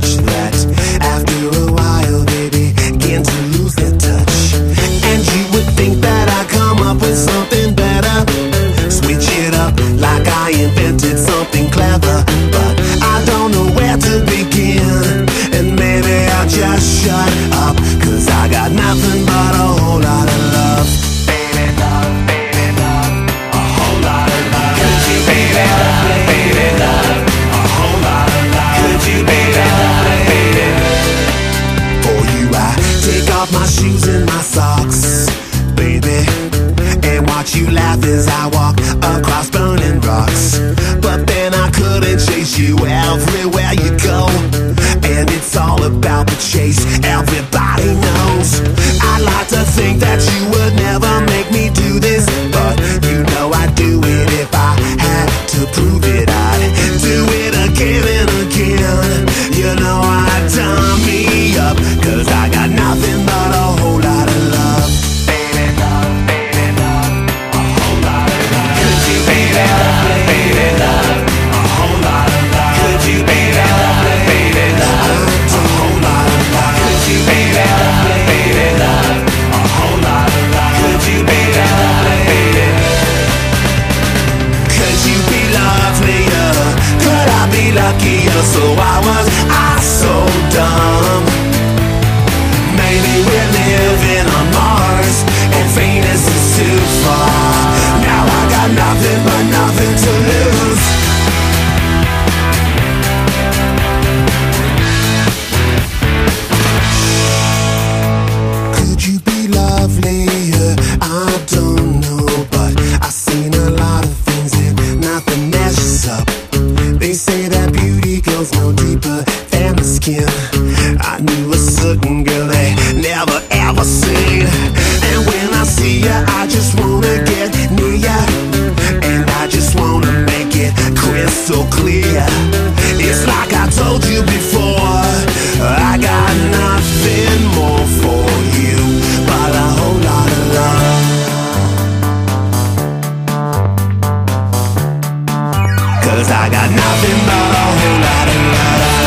much love. my shoes and my socks, baby. And watch you laugh as I walk across burning rocks. But then I couldn't chase you everywhere you go. And it's all about the chase, everybody knows. I like to think that you would never. so I was I so dumb. Maybe we're living skin. I knew a certain girl I never ever seen. And when I see ya, I just wanna get near ya. And I just wanna make it crystal clear. It's like I told you before, I got nothing more for you but a whole lot of. Cause I got nothing but a whole lot of love